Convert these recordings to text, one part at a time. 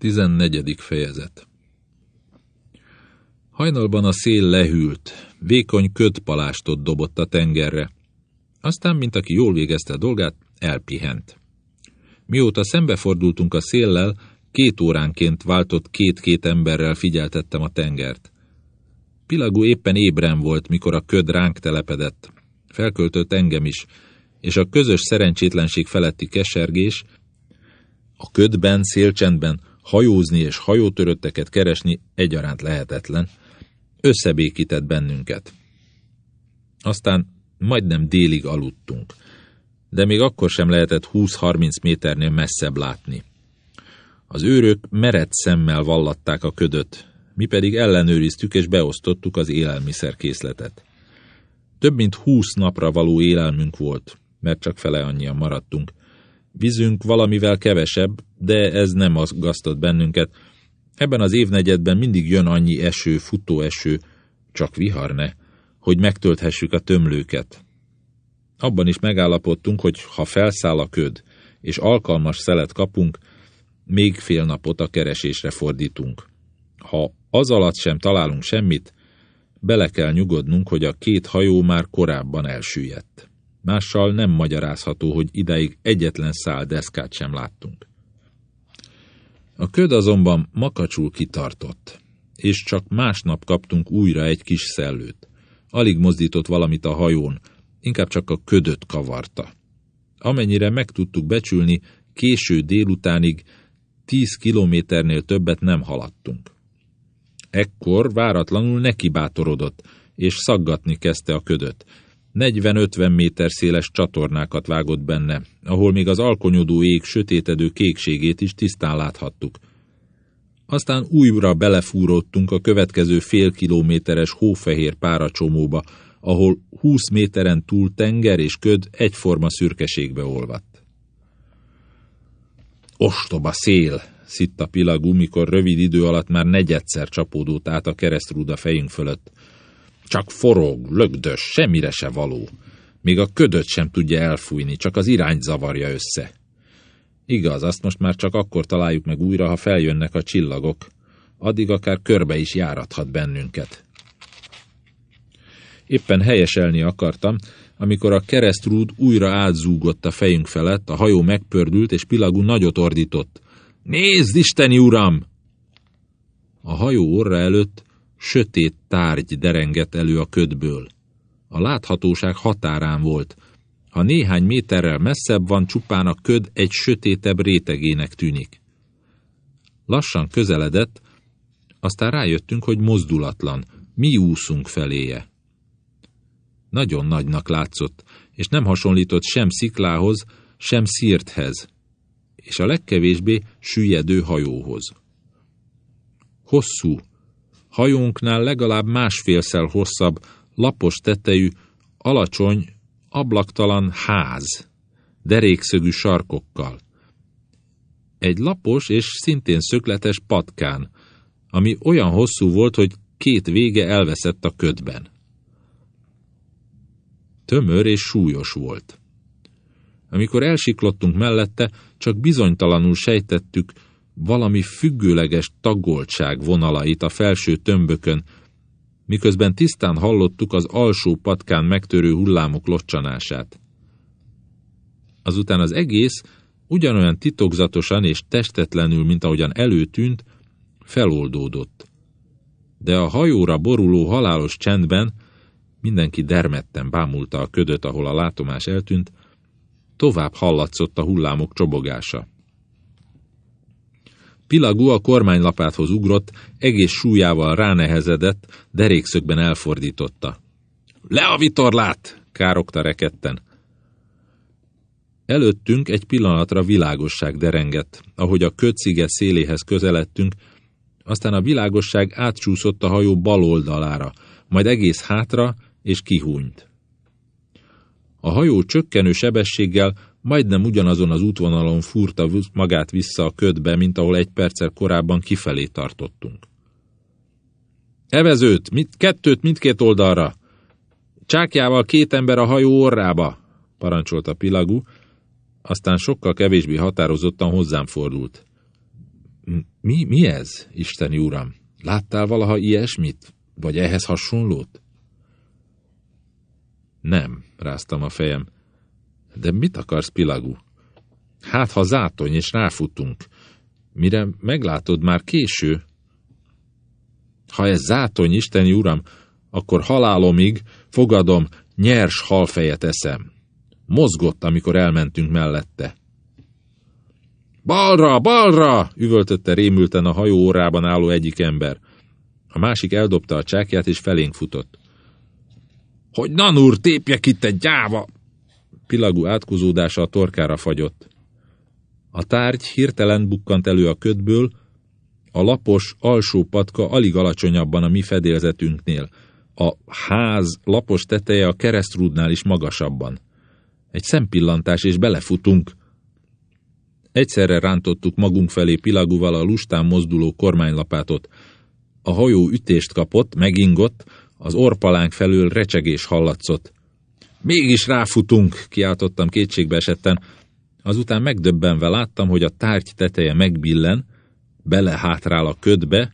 14. fejezet Hajnalban a szél lehűlt, vékony ködpalástot dobott a tengerre. Aztán, mint aki jól végezte a dolgát, elpihent. Mióta szembefordultunk a széllel, két óránként váltott két-két emberrel figyeltettem a tengert. Pilagú éppen ébren volt, mikor a köd ránk telepedett. Felköltött engem is, és a közös szerencsétlenség feletti kesergés, a ködben, szélcsendben hajózni és hajótörötteket keresni egyaránt lehetetlen, összebékített bennünket. Aztán majdnem délig aludtunk, de még akkor sem lehetett 20-30 méternél messzebb látni. Az őrök mered szemmel vallatták a ködöt, mi pedig ellenőriztük és beosztottuk az élelmiszerkészletet. Több mint húsz napra való élelmünk volt, mert csak fele annyian maradtunk. Vízünk valamivel kevesebb, de ez nem aggasztott bennünket. Ebben az évnegyedben mindig jön annyi eső, futóeső, csak vihar ne, hogy megtölthessük a tömlőket. Abban is megállapodtunk, hogy ha felszáll a köd, és alkalmas szelet kapunk, még fél napot a keresésre fordítunk. Ha az alatt sem találunk semmit, bele kell nyugodnunk, hogy a két hajó már korábban elsüllyedt. Mással nem magyarázható, hogy ideig egyetlen szál deszkát sem láttunk. A köd azonban makacsul kitartott, és csak másnap kaptunk újra egy kis szellőt. Alig mozdított valamit a hajón, inkább csak a ködöt kavarta. Amennyire meg tudtuk becsülni, késő délutánig tíz kilométernél többet nem haladtunk. Ekkor váratlanul nekibátorodott, és szaggatni kezdte a ködöt, 40-50 méter széles csatornákat vágott benne, ahol még az alkonyodó ég sötétedő kékségét is tisztán láthattuk. Aztán újra belefúródtunk a következő fél kilométeres hófehér páracsomóba, ahol 20 méteren túl tenger és köd egyforma szürkeségbe olvadt. Ostoba szél, szitta Pilagú, mikor rövid idő alatt már negyedszer csapódott át a keresztrúda fejünk fölött. Csak forog, lögdös, semmire se való. Még a ködöt sem tudja elfújni, csak az irányt zavarja össze. Igaz, azt most már csak akkor találjuk meg újra, ha feljönnek a csillagok. Addig akár körbe is járathat bennünket. Éppen helyeselni akartam, amikor a keresztrúd újra átzúgott a fejünk felett, a hajó megpördült, és Pilagú nagyot ordított. Nézd, Isteni Uram! A hajó orra előtt sötét tárgy derengett elő a ködből. A láthatóság határán volt. Ha néhány méterrel messzebb van, csupán a köd egy sötétebb rétegének tűnik. Lassan közeledett, aztán rájöttünk, hogy mozdulatlan, mi úszunk feléje. Nagyon nagynak látszott, és nem hasonlított sem sziklához, sem szírthez, és a legkevésbé süllyedő hajóhoz. Hosszú, hajónknál legalább másfélszer hosszabb, lapos tetejű, alacsony, ablaktalan ház, derékszögű sarkokkal. Egy lapos és szintén szökletes patkán, ami olyan hosszú volt, hogy két vége elveszett a ködben. Tömör és súlyos volt. Amikor elsiklottunk mellette, csak bizonytalanul sejtettük, valami függőleges tagoltság vonalait a felső tömbökön, miközben tisztán hallottuk az alsó patkán megtörő hullámok locsanását. Azután az egész ugyanolyan titokzatosan és testetlenül, mint ahogyan előtűnt, feloldódott. De a hajóra boruló halálos csendben mindenki dermedten bámulta a ködöt, ahol a látomás eltűnt, tovább hallatszott a hullámok csobogása. Pilagú a kormánylapáthoz ugrott, egész súlyával ránehezedett, derékszögben elfordította. Le a vitorlát! károkta reketten. Előttünk egy pillanatra világosság derengett, ahogy a kötszige széléhez közeledtünk, aztán a világosság átcsúszott a hajó bal oldalára, majd egész hátra és kihúnyt. A hajó csökkenő sebességgel majdnem ugyanazon az útvonalon fúrta magát vissza a ködbe, mint ahol egy perccel korábban kifelé tartottunk. Evezőt, mit, kettőt mindkét oldalra! Csákjával két ember a hajó orrába, parancsolta Pilagú, aztán sokkal kevésbé határozottan hozzám fordult. Mi, mi ez, Isteni Uram? Láttál valaha ilyesmit? Vagy ehhez hasonlót? Nem, ráztam a fejem. De mit akarsz, Pilagú? Hát, ha zátony, és ráfutunk. Mire meglátod, már késő. Ha ez zátony, Isteni Uram, akkor halálomig, fogadom, nyers halfejet eszem. Mozgott, amikor elmentünk mellette. Balra, balra! üvöltötte rémülten a hajó órában álló egyik ember. A másik eldobta a csákját, és felénk futott. Hogy nanúr, tépjek itt egy gyáva! Pilagú átkozódása a torkára fagyott. A tárgy hirtelen bukkant elő a ködből, a lapos, alsó patka alig alacsonyabban a mi fedélzetünknél, a ház lapos teteje a keresztrúdnál is magasabban. Egy szempillantás, és belefutunk. Egyszerre rántottuk magunk felé Pilagúval a lustán mozduló kormánylapátot. A hajó ütést kapott, megingott, az orpalánk felől recsegés hallatszott. Mégis ráfutunk, kiáltottam kétségbe esetten. Azután megdöbbenve láttam, hogy a tárgy teteje megbillen, belehátrál a ködbe,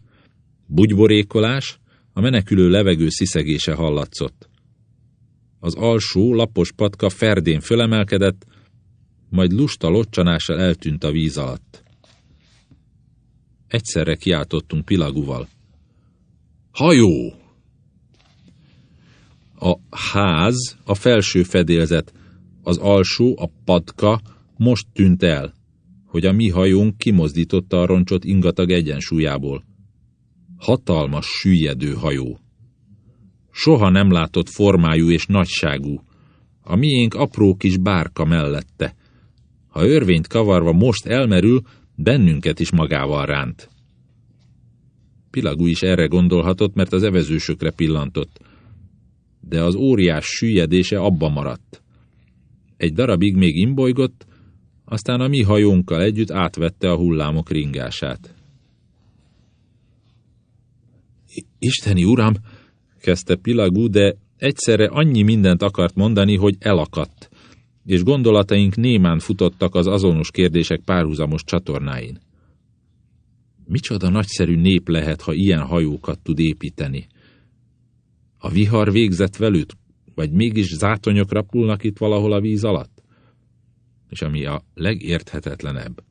bugyborékolás, a menekülő levegő sziszegése hallatszott. Az alsó, lapos patka ferdén fölemelkedett, majd lusta locsanással eltűnt a víz alatt. Egyszerre kiáltottunk Pilagúval. Hajó! A ház, a felső fedélzet, az alsó, a patka most tűnt el, hogy a mi hajónk kimozdította a roncsot ingatag egyensúlyából. Hatalmas, süllyedő hajó. Soha nem látott formájú és nagyságú. A miénk apró kis bárka mellette. Ha örvényt kavarva most elmerül, bennünket is magával ránt. Pilagú is erre gondolhatott, mert az evezősökre pillantott. De az óriás süllyedése abba maradt. Egy darabig még imbolygott, aztán a mi hajónkkal együtt átvette a hullámok ringását. Isteni uram, kezdte Pilagú, de egyszerre annyi mindent akart mondani, hogy elakadt, és gondolataink némán futottak az azonos kérdések párhuzamos csatornáin. Micsoda nagyszerű nép lehet, ha ilyen hajókat tud építeni? A vihar végzett velük, vagy mégis zátonyok rapulnak itt valahol a víz alatt? És ami a legérthetetlenebb,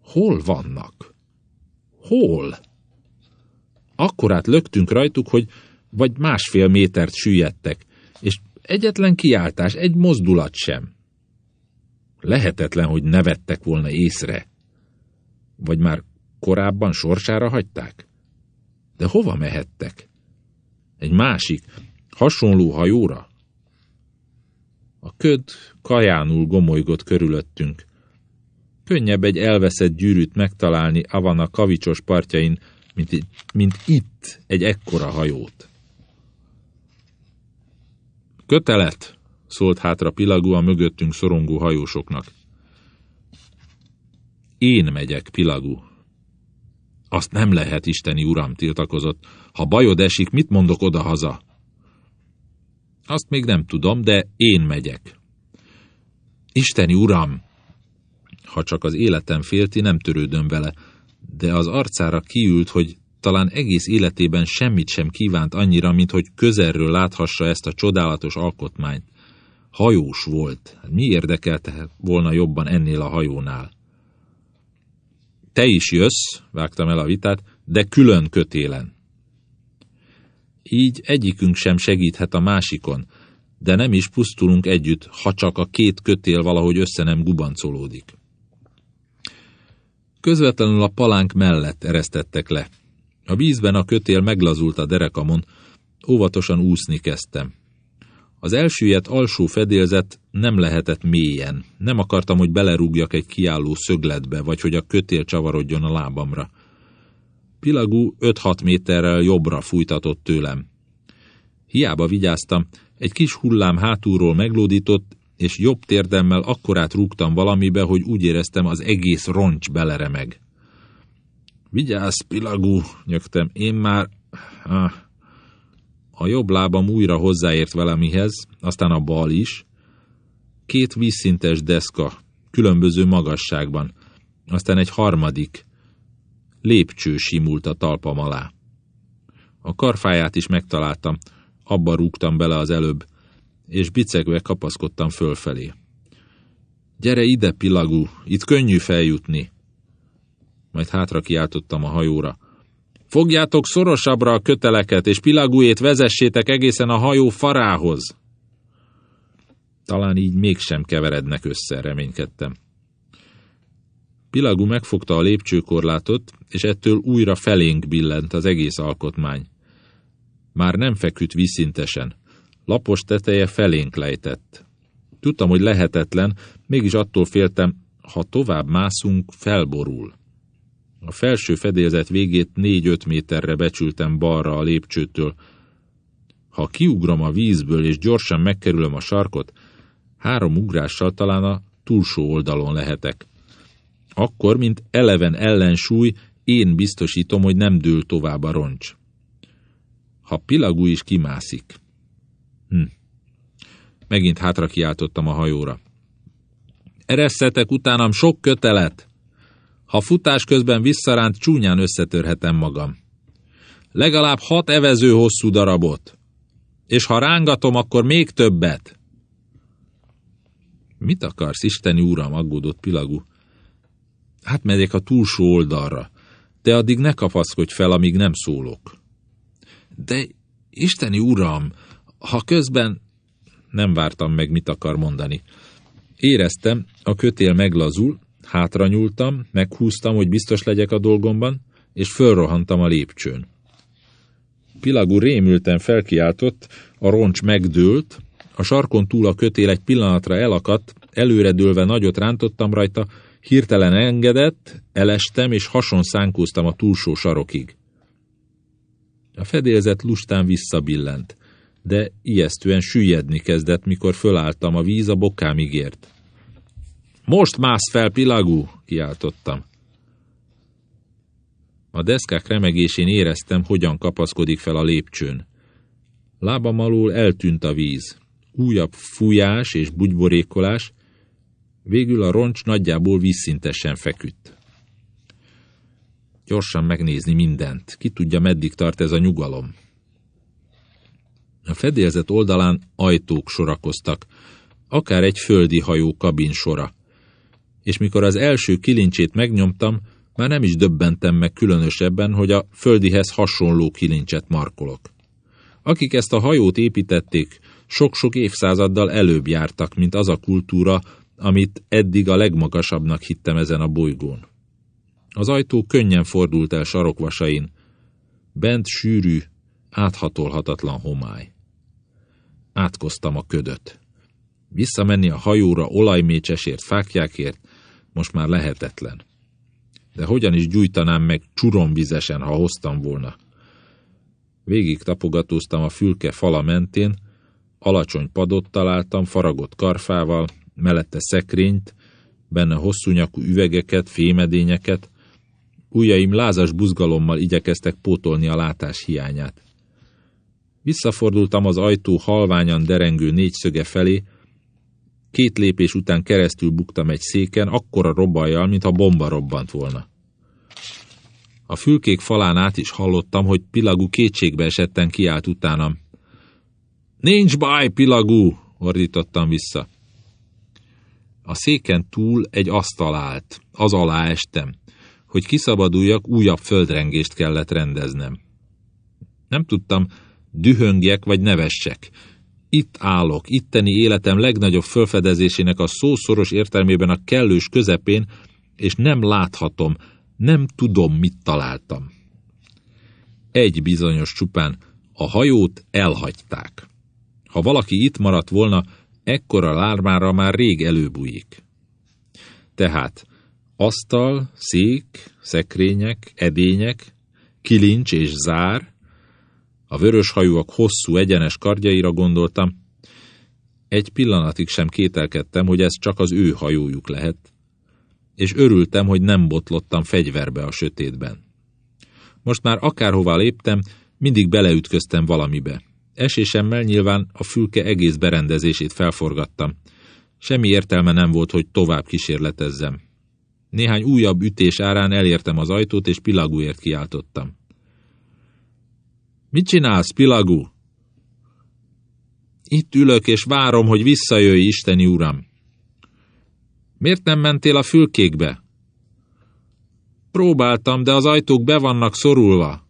hol vannak? Hol? Akkorát löktünk rajtuk, hogy vagy másfél métert süllyedtek, és egyetlen kiáltás, egy mozdulat sem. Lehetetlen, hogy ne vettek volna észre. Vagy már korábban sorsára hagyták? De hova mehettek? Egy másik, hasonló hajóra? A köd kajánul gomolygott körülöttünk. Könnyebb egy elveszett gyűrűt megtalálni Avana kavicsos partjain, mint, mint itt egy ekkora hajót. Kötelet! szólt hátra Pilagú a mögöttünk szorongó hajósoknak. Én megyek, Pilagú. Azt nem lehet, isteni uram, tiltakozott. Ha bajod esik, mit mondok oda-haza? Azt még nem tudom, de én megyek. Isteni uram! Ha csak az életem félti, nem törődöm vele, de az arcára kiült, hogy talán egész életében semmit sem kívánt annyira, mint hogy közelről láthassa ezt a csodálatos alkotmányt. Hajós volt. Mi érdekelte volna jobban ennél a hajónál? Te is jössz, vágtam el a vitát, de külön kötélen. Így egyikünk sem segíthet a másikon, de nem is pusztulunk együtt, ha csak a két kötél valahogy össze nem gubancolódik. Közvetlenül a palánk mellett eresztettek le. A vízben a kötél meglazult a derekamon, óvatosan úszni kezdtem. Az elsüllyedt alsó fedélzet nem lehetett mélyen. Nem akartam, hogy belerúgjak egy kiálló szögletbe, vagy hogy a kötél csavarodjon a lábamra. Pilagú 5-6 méterrel jobbra fújtatott tőlem. Hiába vigyáztam, egy kis hullám hátulról meglódított, és jobb térdemmel akkorát rúgtam valamibe, hogy úgy éreztem, az egész roncs beleremeg. Vigyázz, Pilagú, nyögtem, én már... Ah. A jobb lábam újra hozzáért valamihez, aztán a bal is. Két vízszintes deszka, különböző magasságban, aztán egy harmadik. lépcső simult a talpam alá. A karfáját is megtaláltam, abba rúgtam bele az előbb, és bicegve kapaszkodtam fölfelé. Gyere ide, pilagú, itt könnyű feljutni. Majd hátra kiáltottam a hajóra. Fogjátok szorosabbra a köteleket, és pilagújét vezessétek egészen a hajó farához. Talán így mégsem keverednek össze, reménykedtem. Pilagú megfogta a lépcsőkorlátot, és ettől újra felénk billent az egész alkotmány. Már nem feküdt vízszintesen. Lapos teteje felénk lejtett. Tudtam, hogy lehetetlen, mégis attól féltem, ha tovább mászunk, felborul. A felső fedélzet végét négy-öt méterre becsültem balra a lépcsőtől. Ha kiugrom a vízből és gyorsan megkerülöm a sarkot, három ugrással talán a túlsó oldalon lehetek. Akkor, mint eleven ellensúly, én biztosítom, hogy nem dől tovább a roncs. Ha pilagú is kimászik. Hm. Megint hátra kiáltottam a hajóra. Eresszetek utánam sok kötelet! Ha futás közben visszaránt, csúnyán összetörhetem magam. Legalább hat evező hosszú darabot. És ha rángatom, akkor még többet. Mit akarsz, Isteni Uram, aggódott Pilagú. Hát megyek a túlsó oldalra. Te addig ne kapaszkodj fel, amíg nem szólok. De, Isteni Uram, ha közben... Nem vártam meg, mit akar mondani. Éreztem, a kötél meglazul, hátra nyúltam, meghúztam, hogy biztos legyek a dolgomban, és fölrohantam a lépcsőn. Pilagú rémülten felkiáltott, a roncs megdőlt, a sarkon túl a kötél egy pillanatra elakadt, előredőlve nagyot rántottam rajta, hirtelen engedett, elestem, és hason szánkóztam a túlsó sarokig. A fedélzet lustán visszabillent, de ijesztően süllyedni kezdett, mikor fölálltam, a víz a bokámig ért. Most mász fel, pilagú! kiáltottam. A deszkák remegésén éreztem, hogyan kapaszkodik fel a lépcsőn. Lábam alól eltűnt a víz. Újabb fújás és bugyborékolás, végül a roncs nagyjából vízszintesen feküdt. Gyorsan megnézni mindent, ki tudja, meddig tart ez a nyugalom. A fedélzet oldalán ajtók sorakoztak, akár egy földi hajó kabin sora. És mikor az első kilincsét megnyomtam, már nem is döbbentem meg különösebben, hogy a földihez hasonló kilincset markolok. Akik ezt a hajót építették, sok-sok évszázaddal előbb jártak, mint az a kultúra, amit eddig a legmagasabbnak hittem ezen a bolygón. Az ajtó könnyen fordult el sarokvasain. Bent sűrű, áthatolhatatlan homály. Átkoztam a ködöt. Visszamenni a hajóra olajmécsesért, fákjákért most már lehetetlen. De hogyan is gyújtanám meg csuromvizesen, ha hoztam volna? Végig tapogatóztam a fülke fala mentén, alacsony padot találtam, faragott karfával, mellette szekrényt, benne hosszú nyakú üvegeket, fémedényeket, ujjaim lázas buzgalommal igyekeztek pótolni a látás hiányát. Visszafordultam az ajtó halványan derengő négyszöge felé, két lépés után keresztül buktam egy széken, akkora robbajjal, mintha bomba robbant volna. A fülkék falán át is hallottam, hogy Pilagú kétségbe esetten kiállt utánam. Nincs baj, Pilagú! ordítottam vissza. A széken túl egy asztal állt, az alá estem. Hogy kiszabaduljak, újabb földrengést kellett rendeznem. Nem tudtam, dühöngjek vagy nevessek. Itt állok, itteni életem legnagyobb fölfedezésének a szószoros értelmében a kellős közepén, és nem láthatom, nem tudom, mit találtam. Egy bizonyos csupán, a hajót elhagyták. Ha valaki itt maradt volna, ekkora lármára már rég előbújik. Tehát asztal, szék, szekrények, edények, kilincs és zár, a vörös hajúak hosszú, egyenes kardjaira gondoltam. Egy pillanatig sem kételkedtem, hogy ez csak az ő hajójuk lehet, és örültem, hogy nem botlottam fegyverbe a sötétben. Most már akárhová léptem, mindig beleütköztem valamibe. Esésemmel nyilván a fülke egész berendezését felforgattam. Semmi értelme nem volt, hogy tovább kísérletezzem. Néhány újabb ütés árán elértem az ajtót, és Pilagúért kiáltottam. Mit csinálsz, Pilagú? Itt ülök, és várom, hogy visszajöjj, Isteni Uram. Miért nem mentél a fülkékbe? Próbáltam, de az ajtók be vannak szorulva.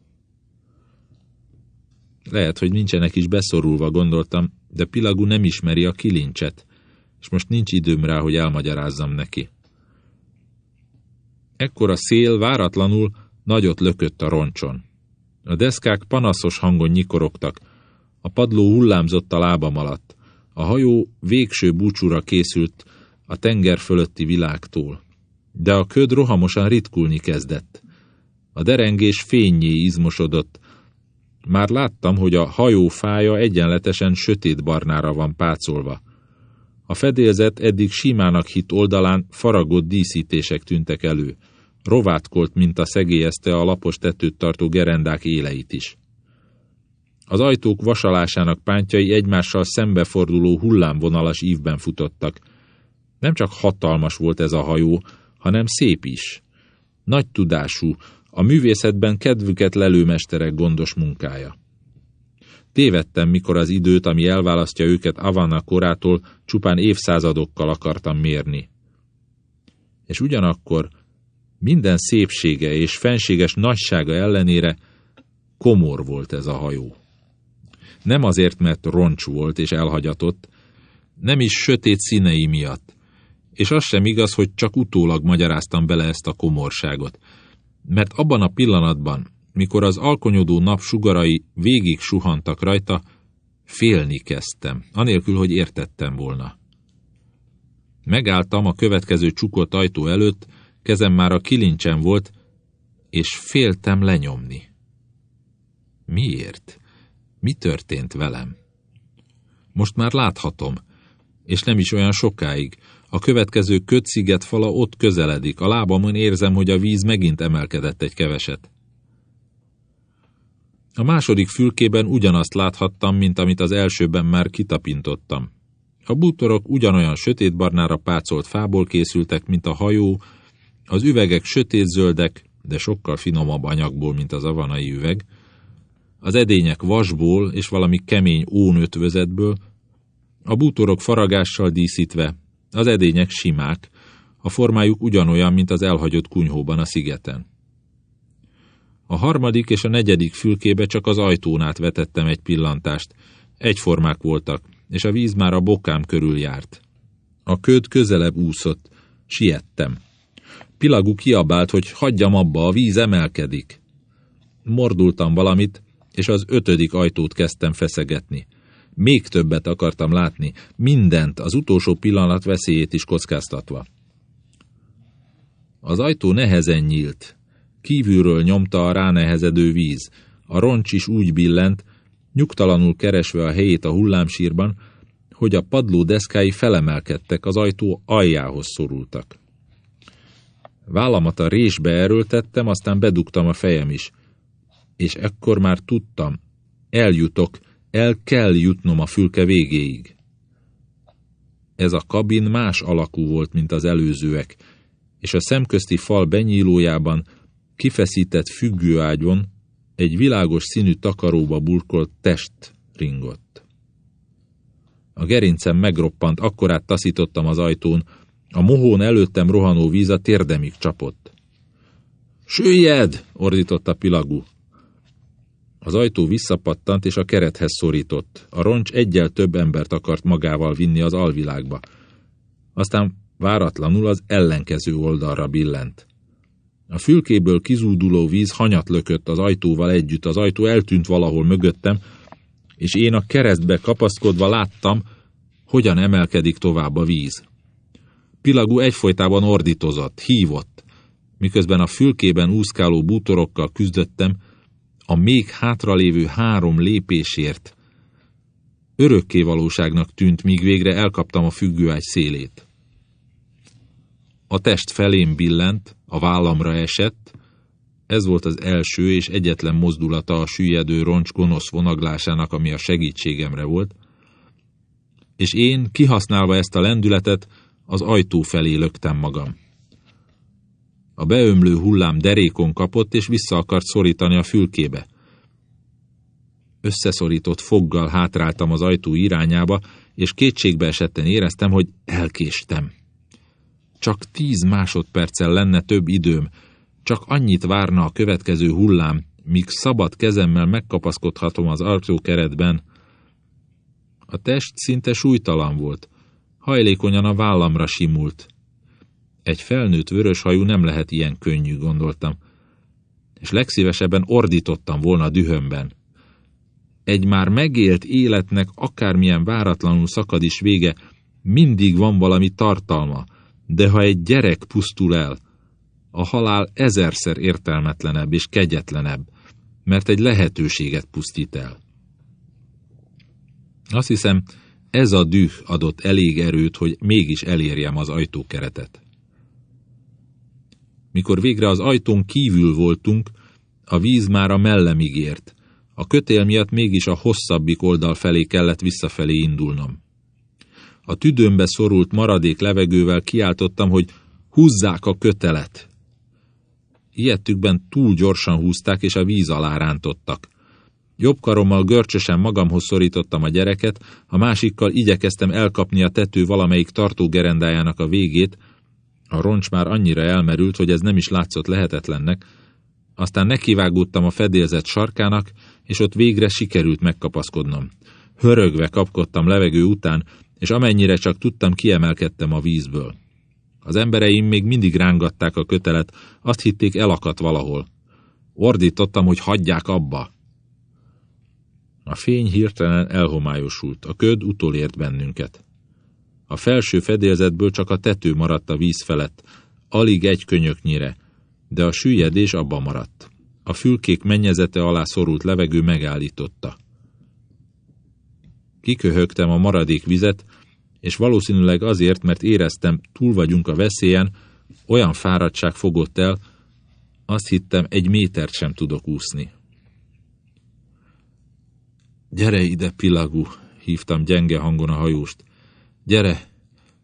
Lehet, hogy nincsenek is beszorulva, gondoltam, de Pilagú nem ismeri a kilincset, és most nincs időm rá, hogy elmagyarázzam neki. Ekkor a szél váratlanul nagyot lökött a roncson. A deszkák panaszos hangon nyikorogtak, a padló hullámzott a lábam alatt. A hajó végső búcsúra készült a tenger fölötti világtól. De a köd rohamosan ritkulni kezdett. A derengés fényé izmosodott. Már láttam, hogy a hajó fája egyenletesen sötét barnára van pácolva. A fedélzet eddig simának hit oldalán faragott díszítések tűntek elő. Rovátkolt, a szegélyezte a lapos tetőt tartó gerendák éleit is. Az ajtók vasalásának pántjai egymással szembeforduló hullámvonalas ívben futottak. Nem csak hatalmas volt ez a hajó, hanem szép is. Nagy tudású, a művészetben kedvüket lelő mesterek gondos munkája. Tévedtem, mikor az időt, ami elválasztja őket Avanna korától, csupán évszázadokkal akartam mérni. És ugyanakkor minden szépsége és fenséges nagysága ellenére komor volt ez a hajó. Nem azért, mert roncs volt és elhagyatott, nem is sötét színei miatt. És az sem igaz, hogy csak utólag magyaráztam bele ezt a komorságot. Mert abban a pillanatban, mikor az alkonyodó nap sugarai végig suhantak rajta, félni kezdtem, anélkül, hogy értettem volna. Megálltam a következő csukott ajtó előtt, kezem már a kilincsen volt, és féltem lenyomni. Miért? Mi történt velem? Most már láthatom, és nem is olyan sokáig. A következő kötsziget fala ott közeledik, a lábamon érzem, hogy a víz megint emelkedett egy keveset. A második fülkében ugyanazt láthattam, mint amit az elsőben már kitapintottam. A bútorok ugyanolyan sötétbarnára pácolt fából készültek, mint a hajó, az üvegek sötétzöldek, de sokkal finomabb anyagból, mint az avanai üveg, az edények vasból és valami kemény ónötvözetből, a bútorok faragással díszítve, az edények simák, a formájuk ugyanolyan, mint az elhagyott kunyhóban a szigeten. A harmadik és a negyedik fülkébe csak az ajtón át vetettem egy pillantást. Egyformák voltak, és a víz már a bokám körül járt. A köd közelebb úszott. Siettem. Pilagú kiabált, hogy hagyjam abba, a víz emelkedik. Mordultam valamit, és az ötödik ajtót kezdtem feszegetni. Még többet akartam látni, mindent, az utolsó pillanat veszélyét is kockáztatva. Az ajtó nehezen nyílt. Kívülről nyomta a ránehezedő víz. A roncs is úgy billent, nyugtalanul keresve a helyét a hullámsírban, hogy a padló deszkái felemelkedtek, az ajtó aljához szorultak. Vállamat a résbe erőltettem, aztán bedugtam a fejem is és ekkor már tudtam, eljutok, el kell jutnom a fülke végéig. Ez a kabin más alakú volt, mint az előzőek, és a szemközti fal benyílójában, kifeszített függőágyon egy világos színű takaróba burkolt test ringott. A gerincem megroppant, akkorát taszítottam az ajtón, a mohón előttem rohanó víz a térdemig csapott. Süllyed! ordította Pilagú. Az ajtó visszapattant, és a kerethez szorított. A roncs egyel több embert akart magával vinni az alvilágba. Aztán váratlanul az ellenkező oldalra billent. A fülkéből kizúduló víz hanyat lökött az ajtóval együtt, az ajtó eltűnt valahol mögöttem, és én a keresztbe kapaszkodva láttam, hogyan emelkedik tovább a víz. Pilagú egyfolytában ordítozott, hívott, miközben a fülkében úszkáló bútorokkal küzdöttem, a még hátralévő három lépésért örökké valóságnak tűnt, míg végre elkaptam a függőágy szélét. A test felém billent, a vállamra esett, ez volt az első és egyetlen mozdulata a süllyedő roncs gonosz vonaglásának, ami a segítségemre volt, és én, kihasználva ezt a lendületet, az ajtó felé löktem magam. A beömlő hullám derékon kapott, és vissza akart szorítani a fülkébe. Összeszorított foggal hátráltam az ajtó irányába, és kétségbe esetten éreztem, hogy elkéstem. Csak tíz másodperccel lenne több időm, csak annyit várna a következő hullám, míg szabad kezemmel megkapaszkodhatom az keretben. A test szinte súlytalan volt, hajlékonyan a vállamra simult. Egy felnőtt vöröshajú nem lehet ilyen könnyű, gondoltam, és legszívesebben ordítottam volna dühömben. Egy már megélt életnek akármilyen váratlanul szakad is vége, mindig van valami tartalma, de ha egy gyerek pusztul el, a halál ezerszer értelmetlenebb és kegyetlenebb, mert egy lehetőséget pusztít el. Azt hiszem, ez a düh adott elég erőt, hogy mégis elérjem az ajtókeretet. Mikor végre az ajtón kívül voltunk, a víz már a mellemig ért. A kötél miatt mégis a hosszabbik oldal felé kellett visszafelé indulnom. A tüdőmbe szorult maradék levegővel kiáltottam, hogy húzzák a kötelet. Ilyettükben túl gyorsan húzták, és a víz alá rántottak. Jobb karommal görcsösen magamhoz szorítottam a gyereket, a másikkal igyekeztem elkapni a tető valamelyik tartógerendájának a végét, a roncs már annyira elmerült, hogy ez nem is látszott lehetetlennek, aztán nekivágódtam a fedélzet sarkának, és ott végre sikerült megkapaszkodnom. Hörögve kapkodtam levegő után, és amennyire csak tudtam, kiemelkedtem a vízből. Az embereim még mindig rángatták a kötelet, azt hitték elakadt valahol. Ordítottam, hogy hagyják abba. A fény hirtelen elhomályosult, a köd utolért bennünket. A felső fedélzetből csak a tető maradt a víz felett, alig egy könyöknyire, de a süllyedés abba maradt. A fülkék mennyezete alá szorult levegő megállította. Kiköhögtem a maradék vizet, és valószínűleg azért, mert éreztem, túl vagyunk a veszélyen, olyan fáradtság fogott el, azt hittem, egy métert sem tudok úszni. Gyere ide, Pilagú, hívtam gyenge hangon a hajóst. Gyere,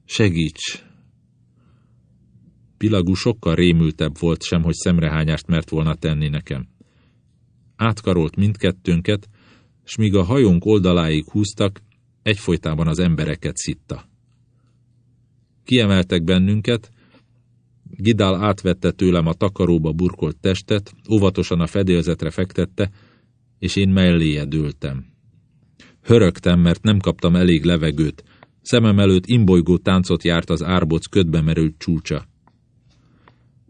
segíts! Pilagú sokkal rémültebb volt sem, hogy szemrehányást mert volna tenni nekem. Átkarolt mindkettőnket, s míg a hajónk oldaláig húztak, egyfolytában az embereket szitta. Kiemeltek bennünket, Gidál átvette tőlem a takaróba burkolt testet, óvatosan a fedélzetre fektette, és én melléje dőltem. Hörögtem, mert nem kaptam elég levegőt, szemem előtt imbolygó táncot járt az árboc ködbe merült csúcsa.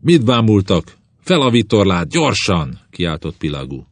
Mit bámultak? Fel a vitorlát, gyorsan! kiáltott Pilagú.